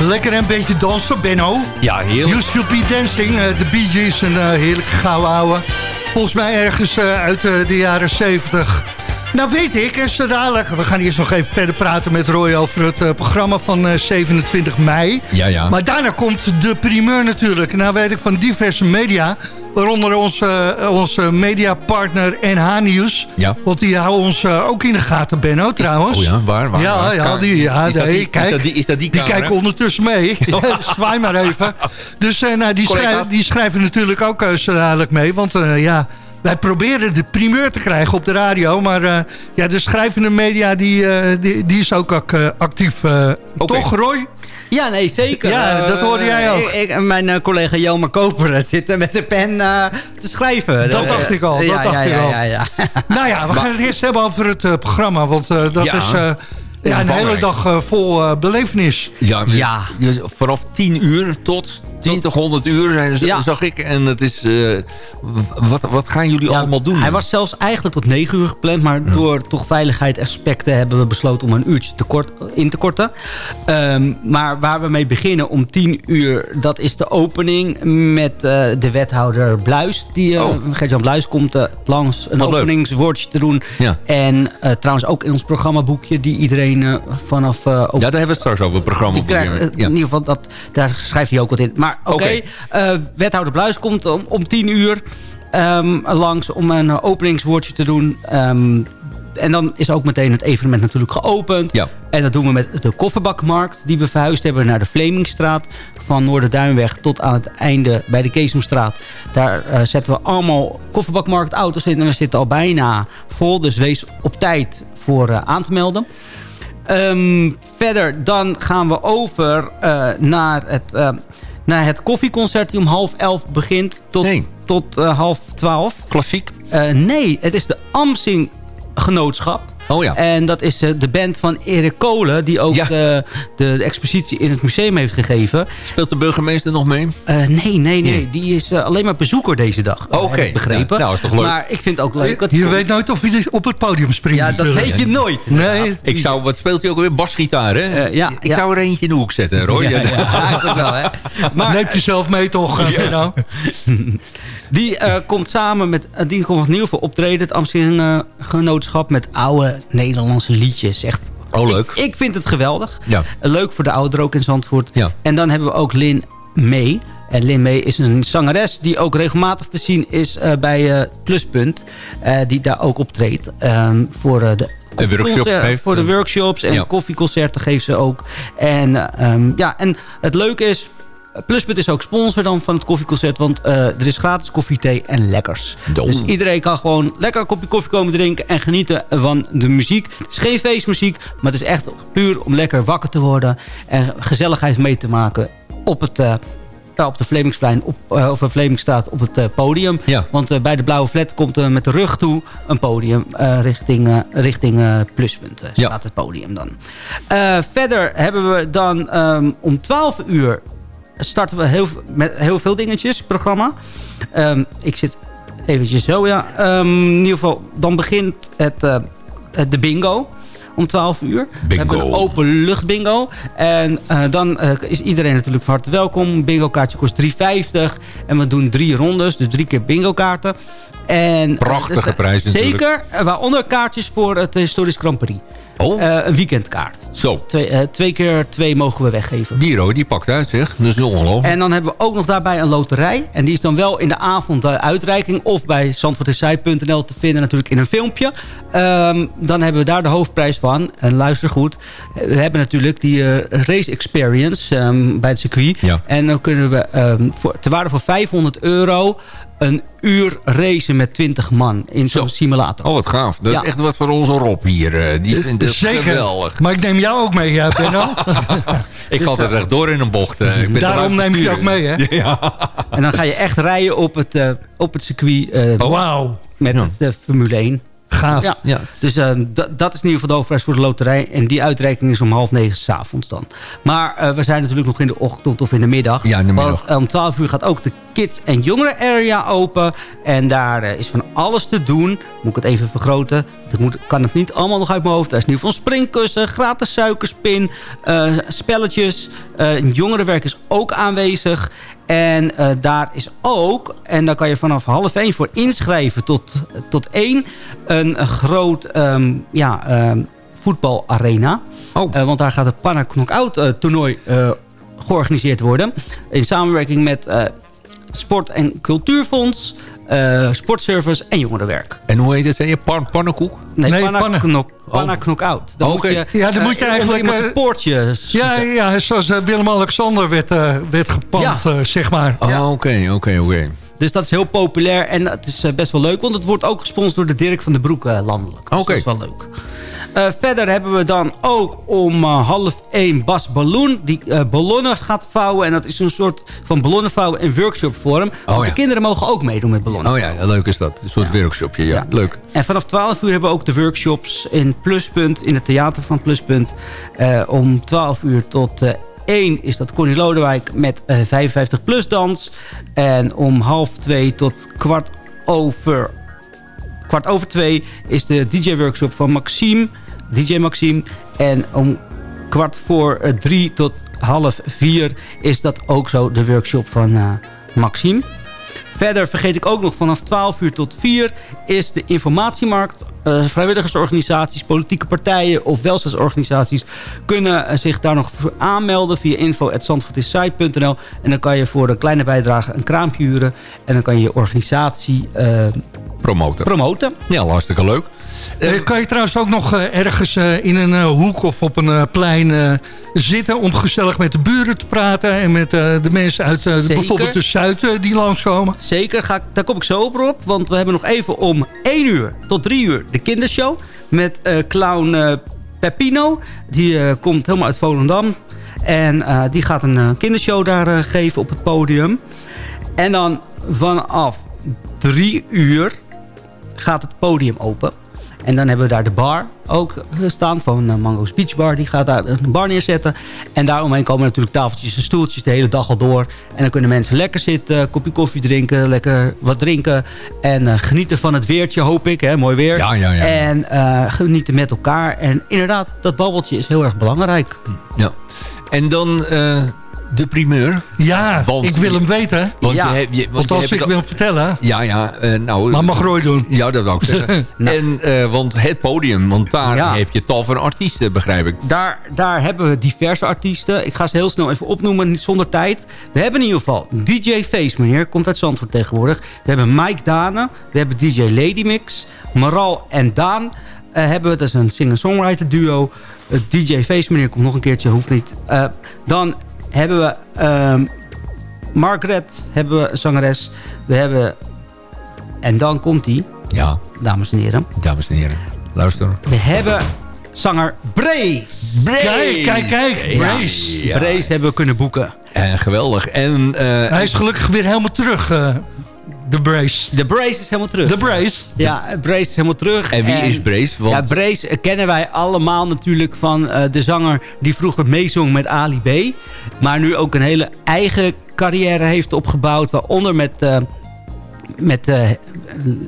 Lekker een beetje dansen, Benno. Ja, heerlijk. You Should Be Dancing, de uh, Bee Gees, een uh, heerlijke gouden ouwe. Volgens mij ergens uh, uit de jaren 70. Nou weet ik, zo dadelijk, we gaan eerst nog even verder praten met Roy over het uh, programma van uh, 27 mei. Ja, ja. Maar daarna komt de primeur natuurlijk. Nou weet ik van diverse media, waaronder onze, uh, onze mediapartner NH Nieuws. Ja. Want die houden ons ook in de gaten, Benno, trouwens. Oh ja, waar? waar ja, waar? ja, die, ja is, dat nee, die, kijk, is dat die, is dat die, die kijken ondertussen mee. Zwaai maar even. Dus nou, die, schrijf, die schrijven natuurlijk ook zo dadelijk mee. Want ja... Wij proberen de primeur te krijgen op de radio. Maar uh, ja, de schrijvende media die, uh, die, die, is ook uh, actief. Okay. Toch, Roy? Ja, nee, zeker. Ja, dat hoorde jij ook. Ik, ik, mijn collega Jelmer Koper zitten met de pen te schrijven. Dat dacht ik al, dat ja, dacht ja, ik ja, al. Ja, ja, nou ja, we gaan het eerst hebben over het programma. Want dat ja. is... Ja, een hele dag uh, vol uh, belevenis. Ja, ja. Dus vanaf 10 uur tot 2000 uur ja. zag ik. En het is... Uh, wat, wat gaan jullie ja, allemaal doen? Hij was zelfs eigenlijk tot 9 uur gepland. Maar ja. door toch veiligheidsaspecten hebben we besloten om een uurtje te kort, in te korten. Um, maar waar we mee beginnen om 10 uur... dat is de opening met de wethouder Bluis. Die, oh. Gert-Jan Bluis komt langs een wat openingswoordje te doen. En trouwens ook in ons programmaboekje die iedereen Uh, vanaf... Uh, ja, daar hebben we het straks over, programma. Die krijgt, uh, ja. In ieder geval, dat, daar schrijft hij ook wat in. Maar oké, okay. okay. wethouder Bluis komt om, om tien uur um, langs om een openingswoordje te doen. Um, en dan is ook meteen het evenement natuurlijk geopend. Ja. En dat doen we met de kofferbakmarkt die we verhuisd hebben naar de Vlemingstraat. Van Noorderduinweg tot aan het einde bij de Keesomstraat. Daar uh, zetten we allemaal kofferbakmarktauto's in. En we zitten al bijna vol. Dus wees op tijd voor uh, aan te melden. Um, verder dan gaan we over uh, naar, het, naar het koffieconcert die om half elf begint tot, nee. tot uh, half twaalf. Klassiek? nee, het is de Amsing Genootschap. Oh ja. En dat is uh, de band van Erik Kolen... die ook ja. de, de, de, expositie in het museum heeft gegeven. Speelt de burgemeester nog mee? Uh, nee, nee, nee, nee. Die is uh, alleen maar bezoeker deze dag. Oké. Okay. begrepen. Ja, nou, is toch leuk. Maar ik vind het ook leuk. Je, je weet nooit of hij op het podium springt. Ja, dat weet je nooit. Nee. Ik zou, wat speelt hij ook alweer? Basgitaar, hè? ja, ik zou er eentje in de hoek zetten, Roy. Ja, ja, ja wel, hè. Maar, Neemt je zelf mee toch, ja. nou? Die uh, komt samen met, uh, die komt opnieuw voor optreden. Het Amsterdam uh, Genootschap met oude Nederlandse liedjes. Echt, oh, leuk. Ik, ik vind het geweldig. Ja. leuk voor de ouderen ook in Zandvoort. Ja. En dan hebben we ook Lin May. En Lin May is een zangeres die ook regelmatig te zien is bij Pluspunt. die daar ook optreedt. voor de en workshops geeft. Voor de workshops en ja. koffieconcerten geeft ze ook. En, um, ja, en het leuke is... Pluspunt is ook sponsor dan van het koffieconcert. Want uh, er is gratis koffie, thee en lekkers. Dom. Dus iedereen kan gewoon lekker een kopje koffie komen drinken... en genieten van de muziek. Het is geen feestmuziek, maar het is echt puur om lekker wakker te worden... en gezelligheid mee te maken op het... Uh, op de Vlemingsplein op, uh, of Vlemingstraat op het podium. Ja. Want bij de Blauwe Flat komt er met de rug toe een podium richting, richting Pluspunt. Ja. staat het podium dan. verder hebben we dan um, om 12 uur starten we heel, met heel veel dingetjes, programma. Um, ik zit eventjes zo, ja. Um, in ieder geval, dan begint het, uh, de bingo om 12 uur. Bingo. We hebben een open lucht bingo. En uh, dan uh, is iedereen natuurlijk van harte welkom. Bingo kaartje kost 3,50. En we doen drie rondes, dus drie keer bingo kaarten. En, Prachtige dus, prijs natuurlijk. Zeker, waaronder kaartjes voor het historisch Grand Prix. Oh. Uh, een weekendkaart. Zo. Twee, uh, twee, keer twee mogen we weggeven. Diro, die pakt uit zeg. Dat is ongelooflijk. En dan hebben we ook nog daarbij een loterij. En die is dan wel in de avond de uitreiking. Of bij zandvoortesij.nl te vinden natuurlijk in een filmpje. Um, dan hebben we daar de hoofdprijs van. En luister goed. We hebben natuurlijk die uh, race experience um, bij het circuit. Ja. En dan kunnen we um, voor, te waarde van 500 euro een uur racen met 20 man in zo'n simulator. Oh, wat gaaf. Dat Ja. is echt wat voor onze Rob hier. eh, Die vindt het Zeker. geweldig. Maar ik neem jou ook mee, ja, Benno. Ik ga altijd rechtdoor in een bocht. eh. Ik ben Daarom neem ik je ook mee, hè? Ja. En dan ga je echt rijden op het, uh, op het circuit uh, Wauw. met Ja. de Formule 1. Gaaf. Ja. Ja. Dus uh, dat is in ieder geval de hoofdprijs voor de loterij. En die uitreiking is om half negen s'avonds dan. Maar uh, we zijn natuurlijk nog in de ochtend of in de middag. Ja, in de middag. Want om 12 uur gaat ook de kids- en jongeren area open. En daar uh, is van alles te doen. Moet ik het even vergroten. Ik moet, kan het niet allemaal nog uit mijn hoofd. Daar is ieder geval springkussen, gratis suikerspin, uh, spelletjes. Uh, jongerenwerk is ook aanwezig. En uh, daar is ook, en daar kan je vanaf half één voor inschrijven tot, tot één... een groot um, ja, um, voetbalarena. Oh. want daar gaat het Panna Knockout toernooi georganiseerd worden. In samenwerking met Sport- en Cultuurfonds... Uh, sportservice en jongerenwerk. En hoe heet het? Zei je Pan pannenkoek? Nee, nee panna, knok, panna oh. knock-out. Dan moet je, ja, dan moet je uh, eigenlijk... een poortje ja, ja, zoals uh, Willem-Alexander werd, werd gepand, ja. zeg maar. Oh, oké, oké, oké. Dus dat is heel populair en het is best wel leuk. Want het wordt ook gesponsord door de Dirk van den Broek landelijk. Dus oké. dat is wel leuk. Uh, verder hebben we dan ook om uh, half één Bas Balloon. Die uh, ballonnen gaat vouwen. En dat is een soort van ballonnen vouwen in workshop vorm. Oh, de kinderen mogen ook meedoen met ballonnen. Oh ja, leuk is dat. Een soort ja. workshopje, ja. ja. Leuk. En vanaf 12 uur hebben we ook de workshops in Pluspunt. In het theater van Pluspunt. om 12 uur tot 1 is dat Connie Lodewijk met 55 plus dans. En om half 2 tot kwart over kwart over twee is de DJ-workshop van Maxime, DJ Maxime. En om kwart voor eh, drie tot half vier is dat ook zo de workshop van uh, Maxime. Verder vergeet ik ook nog vanaf 12 uur tot 4 is de informatiemarkt. Uh, vrijwilligersorganisaties, politieke partijen of welzijnsorganisaties kunnen zich daar nog aanmelden via info.zandvoortissite.nl. En dan kan je voor een kleine bijdrage een kraampje huren. En dan kan je je organisatie promoten. promoten. Ja, hartstikke leuk. Uh, kan je trouwens ook nog uh, ergens uh, in een hoek of op een plein zitten... om gezellig met de buren te praten... en met de mensen uit bijvoorbeeld de Zuid die langskomen? Zeker, ga, daar kom ik zo op, Want we hebben nog even om 1 uur tot 3 uur de kindershow... met clown Peppino. Die komt helemaal uit Volendam. En die gaat een kindershow daar geven op het podium. En dan vanaf 3 uur gaat het podium open. En dan hebben we daar de bar ook staan van uh, Mango's Beach Bar. Die gaat daar een bar neerzetten. En daaromheen komen natuurlijk tafeltjes en stoeltjes de hele dag al door. En dan kunnen mensen lekker zitten, kopje koffie drinken, lekker wat drinken. En uh, genieten van het weertje, hoop ik. Hè? Mooi weer. Ja, ja, ja. En uh, genieten met elkaar. En inderdaad, dat babbeltje is heel erg belangrijk. Ja. En dan de primeur. Ja, want, ik wil hem weten. Want, ja. je, je, want, want als ik hem vertellen... Ja, ja. Uh, nou, maar mag Roy doen. Ja, dat wou ik zeggen. nou. En, uh, want het podium, want daar ja. heb je tal van artiesten, begrijp ik. Daar, daar hebben we diverse artiesten. Ik ga ze heel snel even opnoemen, niet zonder tijd. We hebben in ieder geval DJ Face, meneer. Komt uit Zandvoort tegenwoordig. We hebben Mike Dane. We hebben DJ Lady Mix. Maral en Daan uh, hebben we. Dat is een singer-songwriter duo. DJ Face, meneer, komt nog een keertje, hoeft niet. dan hebben we um, Margaret, hebben we zangeres. We hebben... En dan komt hij. Ja. Dames en heren. Dames en heren, luister. We hebben zanger Brace. Brace. Kijk, kijk, kijk. Brace. Ja. Brace hebben we kunnen boeken. En geweldig. En, uh, Hij is gelukkig weer helemaal terug... Uh. De Brace. De Brace is helemaal terug. De Brace. Ja, Brace is helemaal terug. En wie is Brace? Want... Ja, Brace kennen wij allemaal natuurlijk van uh, de zanger die vroeger meezong met Ali B. Maar nu ook een hele eigen carrière heeft opgebouwd. Waaronder met... Uh, met uh,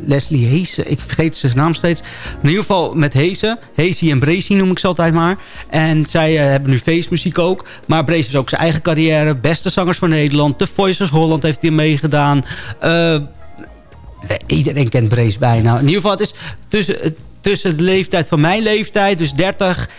Leslie Heesen. Ik vergeet zijn naam steeds. In ieder geval met Heesen. Heesie en Bracy noem ik ze altijd maar. En zij uh, hebben nu feestmuziek ook. Maar Brace is ook zijn eigen carrière. Beste zangers van Nederland. The Voices Holland heeft hij meegedaan. Uh, iedereen kent Brace bijna. In ieder geval, het is tussen, tussen de leeftijd van mijn leeftijd, dus 30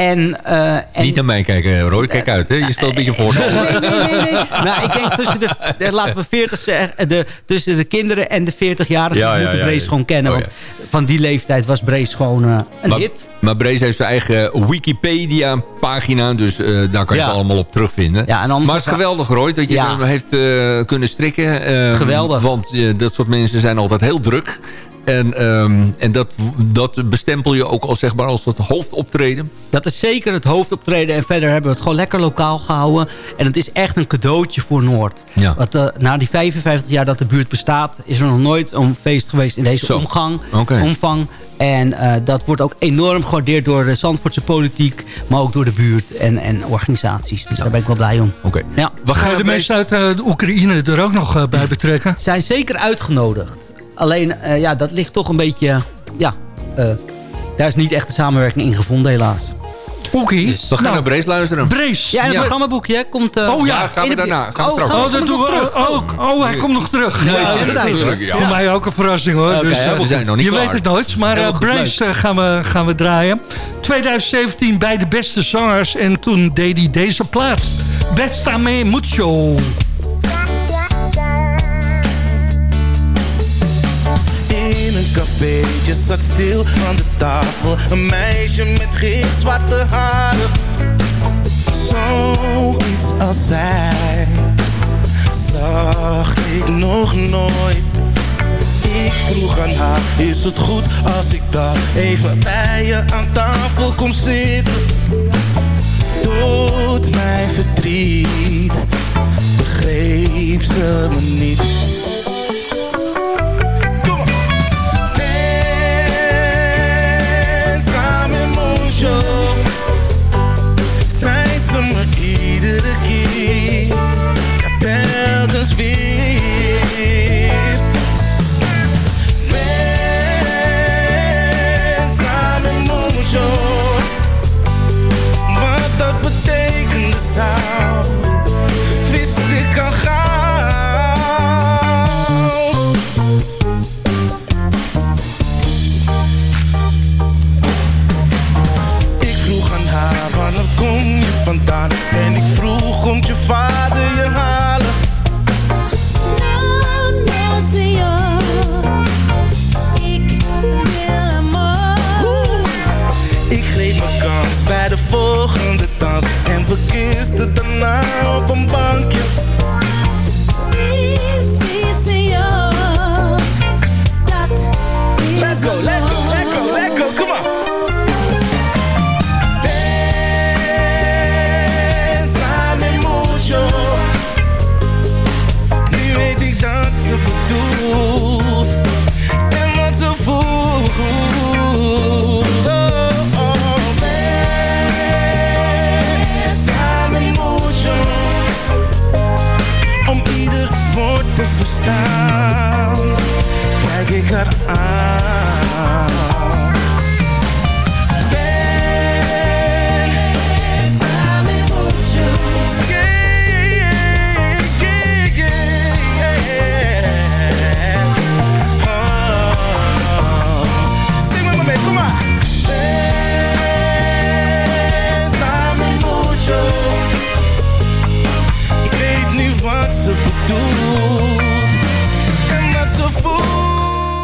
en, uh, en, Niet naar mij kijken, Roy. Kijk uit, hè? Je speelt een beetje voor. Nee, nee, nee. nee. nou, ik denk tussen de, laten we 40 zeggen, de, tussen de kinderen en de 40-jarigen ja, moeten ja, Brace gewoon kennen. Oh, want van die leeftijd was Brace gewoon uh, een maar, hit. Maar Brace heeft zijn eigen Wikipedia-pagina, dus uh, daar kan je het allemaal op terugvinden. Ja, en maar het is geweldig, Roy, dat je hem heeft kunnen strikken. Ehm, geweldig. Want dat soort mensen zijn altijd heel druk. En, um, en dat, dat bestempel je ook als, zeg maar, als het hoofdoptreden? Dat is zeker het hoofdoptreden. En verder hebben we het gewoon lekker lokaal gehouden. En het is echt een cadeautje voor Noord. Ja. Want, uh, na die 55 jaar dat de buurt bestaat... is er nog nooit een feest geweest in deze omgang, okay. omvang. En uh, dat wordt ook enorm gewaardeerd door de Zandvoortse politiek... maar ook door de buurt en, en organisaties. Dus ja. daar ben ik wel blij om. Oké. Ja. We gaan de mensen uit uh, de Oekraïne er ook nog bij betrekken? Zijn zeker uitgenodigd. Alleen, uh, ja, dat ligt toch een beetje... ja, uh, daar is niet echt de samenwerking in gevonden helaas. Oké. Dus, we gaan nou, naar Brees luisteren. Brees. Ja, en het ja. programmaboekje komt... Uh, oh ja, gaan we daarna. Gaan we oh, oh, dat doen we, oh, oh, hij komt nog terug. Ja, ja, natuurlijk. Ja. Voor mij ook een verrassing hoor. Okay, dus, we zijn nog niet Je klaar. weet het nooit, maar uh, Brace uh, gaan, we, gaan we draaien. 2017 bij de beste zangers en toen deed hij deze plaats. Bestame Mucho. In cafeetje zat stil aan de tafel. Een meisje met gitzwarte haren. Zoiets als zij Zag ik nog nooit. Ik vroeg aan haar Is het goed als ik daar even bij je aan tafel kom zitten? Doet mij verdriet Begreep ze me niet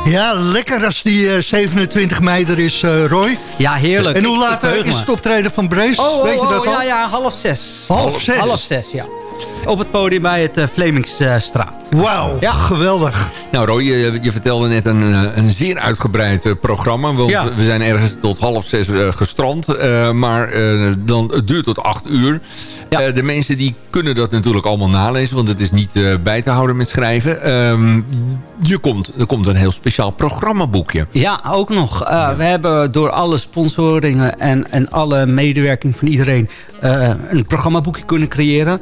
Ja, lekker als die uh, 27 mei er is, uh, Roy. Ja, heerlijk. En hoe laat uh, is het optreden van Brace? Oh, oh, Weet je oh, dat al? ja, ja, half zes. Half zes? Half zes, ja. Op het podium bij het uh, Vlemingsstraat. Wauw, Ja. geweldig. Nou Roy, je, je vertelde net een, eh, een zeer uitgebreid eh, programma. Want Ja. we zijn ergens tot half zes eh, gestrand. eh, maar eh, dan, het duurt tot acht uur. Ja. Eh, de mensen die kunnen dat natuurlijk allemaal nalezen. Want het is niet eh, bij te houden met schrijven. Ehm, je komt, er komt een heel speciaal programmaboekje. Ja, ook nog. Uh, We hebben door alle sponsoringen en, en alle medewerking van iedereen... een programmaboekje kunnen creëren.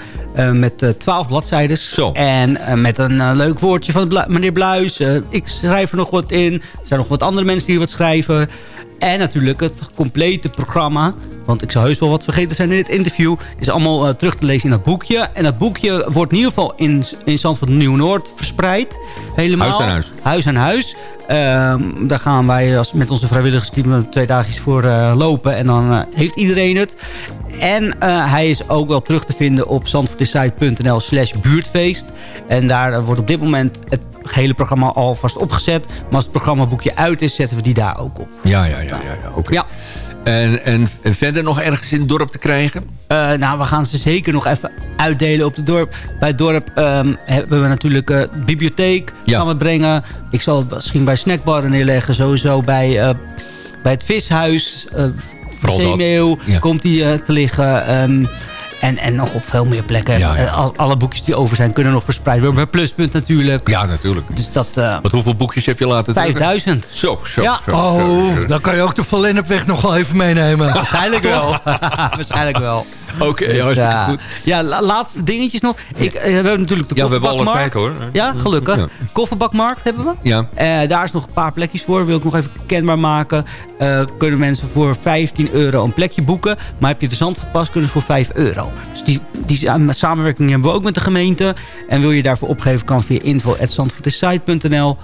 Met 12 bladzijden. Zo. En met een leuk woordje van Blu- meneer Bluis. Ik schrijf er nog wat in. Er zijn nog wat andere mensen die wat schrijven. En natuurlijk het complete programma. Want ik zou heus wel wat vergeten zijn in dit interview. Is allemaal uh, terug te lezen in dat boekje. En dat boekje wordt in ieder geval in, in Zandvoort Nieuw-Noord verspreid. Helemaal. Huis aan huis. Huis aan huis. Uh, daar gaan wij als, met onze vrijwilligersteam twee dagjes voor uh, lopen. En dan uh, heeft iedereen het. En uh, hij is ook wel terug te vinden op zandvoortdesite.nl slash buurtfeest. En daar wordt op dit moment het hele programma alvast opgezet. Maar als het programmaboekje uit is, zetten we die daar ook op. Ja, ja, ja. ja, ja. oké. Ja. En, en verder nog ergens in het dorp te krijgen? Uh, nou, we gaan ze zeker nog even uitdelen op het dorp. Bij het dorp um, hebben we natuurlijk uh, bibliotheek Ja. gaan we brengen. Ik zal het misschien bij snackbarren neerleggen. Sowieso bij, uh, bij het vishuis. Zeemeeuw Ja. komt die uh, te liggen. Um, en, en nog op veel meer plekken. Ja, ja. Uh, al- alle boekjes die over zijn kunnen nog verspreid worden. Bij Pluspunt natuurlijk. Ja, natuurlijk. Dus dat uh, Want hoeveel boekjes heb je laten drukken? 5000. Zo, zo, Ja. zo. zo, Oh, zo. dan kan je ook de Van Lennepweg nog wel even meenemen. Waarschijnlijk wel. Waarschijnlijk wel. Oké, Dus, hartstikke eh, goed. Ja, la- laatste dingetjes nog. Ik, eh, we hebben natuurlijk de Ja, we hebben alle kofferbakmarkt. tijd, hoor. Ja, gelukkig. Ja. Kofferbakmarkt hebben we. Ja. Eh, daar is nog een paar plekjes voor. Wil ik nog even kenbaar maken. Eh, kunnen mensen voor 15 euro een plekje boeken. Maar heb je de Zandvoortpas, kunnen ze voor 5 euro. Dus die, die sa- samenwerking hebben we ook met de gemeente. En wil je daarvoor opgeven, kan via info.zandvoortissite.nl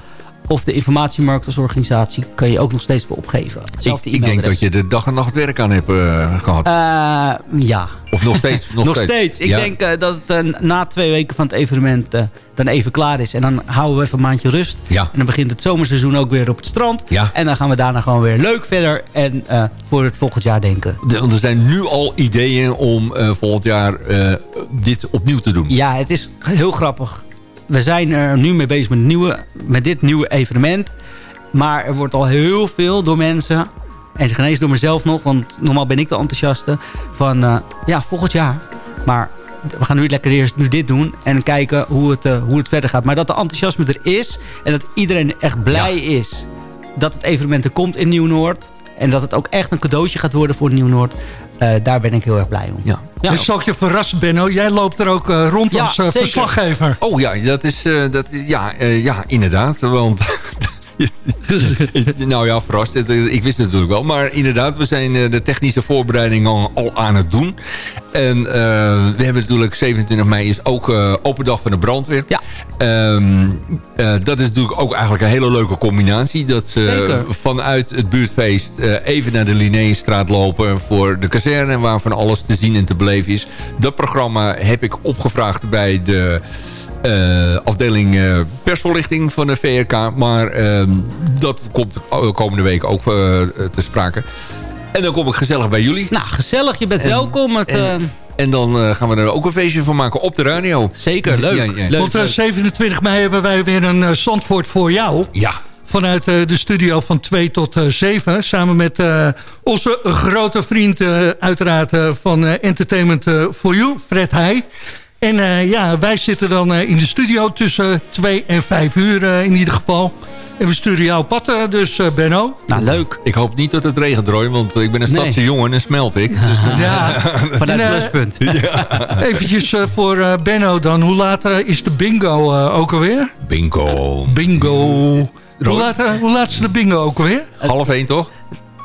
of de informatiemarktenorganisatie kan je ook nog steeds voor opgeven. Ik, ik denk dat je er dag en nacht werk aan hebt eh, gehad. Eh, ja. Of nog steeds? Nog, Nog steeds. Ik Ja. denk eh, dat het na twee weken van het evenement dan even klaar is. En dan houden we even een maandje rust. Ja. En dan begint het zomerseizoen ook weer op het strand. Ja. En dan gaan we daarna gewoon weer leuk verder. En voor het volgend jaar denken. De- er zijn nu al ideeën om volgend jaar dit opnieuw te doen. Ja, het is heel grappig. We zijn er nu mee bezig met, nieuwe, met dit nieuwe evenement. Maar er wordt al heel veel door mensen... en geen eens door mezelf nog... want normaal ben ik de enthousiaste... van eh, ja, volgend jaar. Maar we gaan nu lekker eerst nu dit doen... en kijken hoe het, eh, hoe het verder gaat. Maar dat de enthousiasme er is... en dat iedereen echt blij is... dat het evenement er komt in Nieuw-Noord... en dat het ook echt een cadeautje gaat worden voor Nieuw-Noord... eh, daar ben ik heel erg blij om. Ja. Ja. Dus zal ik je verrassen, Benno? Jij loopt er ook eh, rond Ja, als eh, verslaggever. Oh ja, dat is, eh, dat, is- ja, eh, ja, inderdaad. Want nou ja, verrast. Eh, Ik wist het natuurlijk wel. Maar inderdaad, we zijn eh, de technische voorbereidingen al, aan het doen. En eh, we hebben natuurlijk 27 mei is ook open dag van de brandweer. Ja. Ehm, eh, dat is natuurlijk ook eigenlijk een hele leuke combinatie. Dat ze vanuit het buurtfeest even naar de Linnéestraat lopen... voor de kazerne waar van alles te zien en te beleven is. Dat programma heb ik opgevraagd bij de... eh, afdeling eh, persvoorlichting van de VRK. Maar ehm, dat komt de komende week ook eh, te sprake. En dan kom ik gezellig bij jullie. Nou, gezellig. Je bent En- welkom. Het, en- eh, En dan eh, gaan we er ook een feestje van maken op de radio. Zeker, leuk. Ja, ja. leuk, Want eh, leuk. 27 mei hebben wij weer een Zandvoort voor jou. Ja. Vanuit eh, de studio van 2 tot eh 7. Samen met eh, onze grote vriend eh, uiteraard van eh, Entertainment for You, Fred Heij. En eh, ja, wij zitten dan eh, in de studio tussen 2 en 5 uur eh, in ieder geval. En we sturen jou op pad, dus eh, Benno. Nou, leuk. Ik hoop niet dat het regent, Roy, want ik ben een Nee. stadse jongen en smelt ik. Dus, Ja, Vanuit En, eh, pluspunt. eventjes eh, voor eh, Benno dan. Hoe laat is de bingo eh, ook alweer? bingo. Bingo. Hoe laat, hoe laat is de bingo ook alweer? Half één, toch?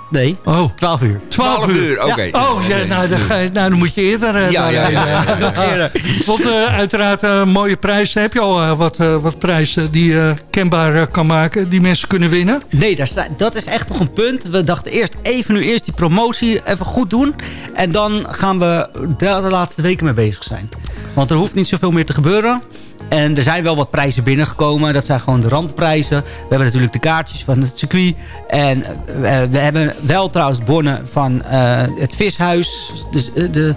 Nee, Oh, 12 uur. 12 12 uur. oké. Oh, ja, nou, dan, ga je, nou, dan moet je eerder... eh, Ja, ja, ja, eh. ja, ja, Want eh, uiteraard eh, mooie prijzen. Heb je al wat, eh, wat prijzen die je kenbaar kan maken? Die mensen kunnen winnen? Nee, daar sta, dat is echt nog een punt. We dachten eerst even nu eerst die promotie even goed doen. En dan gaan we daar de laatste weken mee bezig zijn. Want er hoeft niet zoveel meer te gebeuren. En er zijn wel wat prijzen binnengekomen. Dat zijn gewoon de randprijzen. We hebben natuurlijk de kaartjes van het circuit. En eh, we hebben wel trouwens bonnen van eh, het vishuis. Dus eh, de,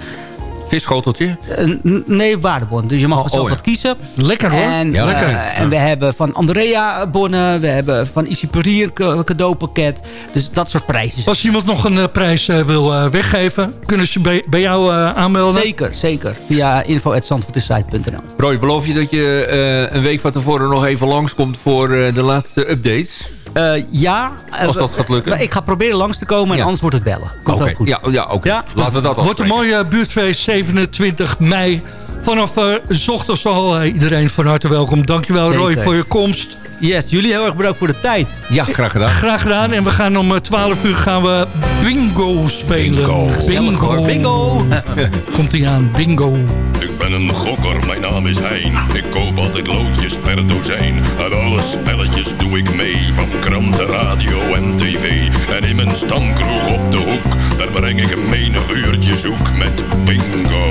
Visschoteltje. eh, n- nee, waardebon. Dus je mag Oh, er zelf oh ja. wat kiezen. Lekker hoor. En, Ja, eh, lekker. en we hebben van Andrea bonnen. We hebben van Isipuri een ca- cadeaupakket. Dus dat soort prijzen. Als iemand nog een eh, prijs eh, wil eh, weggeven... kunnen ze bij, bij jou eh, aanmelden? Zeker, zeker. Via info.zandvoortissite.nl Roy, beloof je dat je eh, een week van tevoren nog even langskomt voor eh, de laatste updates? Eh, ja. eh, Als dat gaat lukken. Ik ga proberen langs te komen en Ja. anders wordt het bellen. Komt Oké, wel goed. ja, ja, oké. Ja? Laten we dat Wordt een mooie buurtfeest 27 mei. Vanaf s ochtends al iedereen van harte welkom. Dankjewel Roy Zeker. voor je komst. Yes, jullie heel erg bedankt voor de tijd. Ja, graag gedaan. Graag gedaan. En we gaan om eh, 12 uur gaan we bingo spelen. Bingo. Bingo! Komt ie aan, bingo. Ik ben een gokker, mijn naam is Hein. Ik koop altijd loodjes per dozijn. Aan alle spelletjes doe ik mee. Van kranten, radio en tv. En in mijn stamkroeg op de hoek. Daar breng ik een menig uurtje zoek met. Bingo!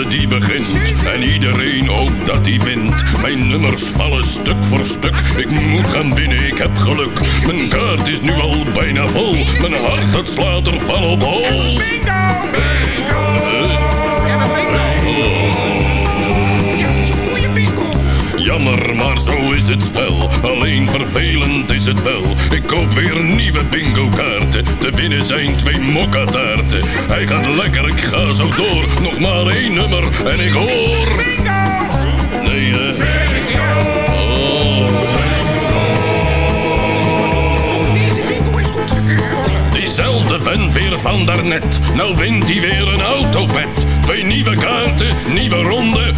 Ronde die begint. En iedereen hoopt dat hij wint. Mijn nummers vallen stuk voor stuk. Ik moet gaan winnen, ik heb geluk. Mijn kaart is nu al bijna vol. Mijn hart dat slaat er van op. Hol Bingo! Bingo! Maar zo is het spel. Alleen vervelend is het wel. Ik koop weer nieuwe bingo kaarten. Te winnen zijn twee mokkataarten. Hij gaat lekker, ik ga zo door. Nog maar één nummer en ik hoor... Bingo! Nee, hè? Diezelfde vent weer van daarnet. Nou wint hij weer een autopet. Twee nieuwe kaarten, nieuwe ronde.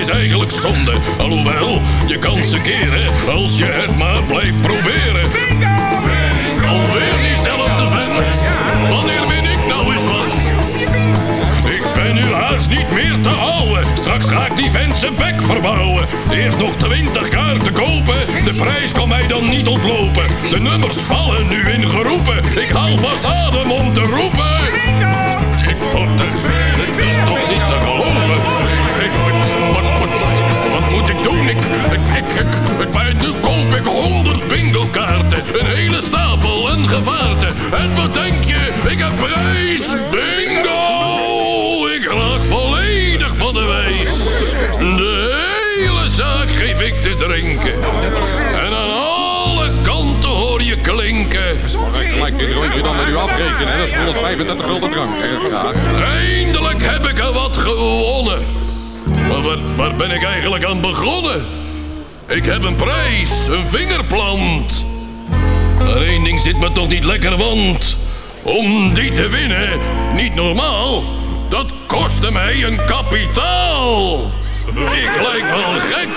Is eigenlijk zonde. Alhoewel, je kan ze keren als je het maar blijft proberen. Bingo! Alweer diezelfde vent. Wanneer win ik nou eens wat? Ik ben nu haast niet meer te houden. Straks ga ik die vent zijn bek verbouwen. Eerst nog 20 kaarten kopen. De prijs kan mij dan niet ontlopen. De nummers vallen nu in geroepen. Ik haal vast adem om te roepen. Ik word er. Ik, ik, maar nu koop ik 100 bingo kaarten. Een hele stapel en gevaarte. En wat denk je? Ik heb prijs. Bingo! Ik raak volledig van de wijs. De hele zaak geef ik te drinken. En aan alle kanten hoor je klinken. Gelijk dit rondje dan met u afrekenen. Dat is 135 gulden drank. Graag. Eindelijk heb ik er wat gewonnen. Maar waar, waar ben ik eigenlijk aan begonnen? Ik heb een prijs, een vingerplant. Maar één ding zit me toch niet lekker, want... Om die te winnen, niet normaal, dat kostte mij een kapitaal. Ik lijk wel gek.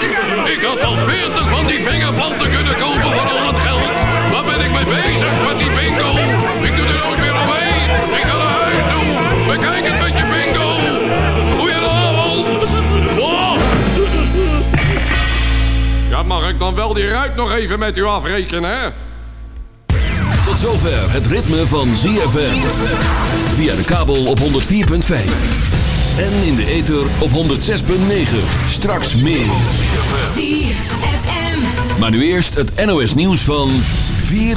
Ik had al 40 van die vingerplanten kunnen kopen voor al dat geld. Waar ben ik mee bezig met die bingo? Ik doe er nooit meer aan mee. Ik ga naar huis toe. Ja, mag ik dan wel die ruit nog even met u afrekenen, hè? Tot zover het ritme van ZFM. Via de kabel op 104.5. En in de ether op 106.9. Straks meer. Maar nu eerst het NOS nieuws van 4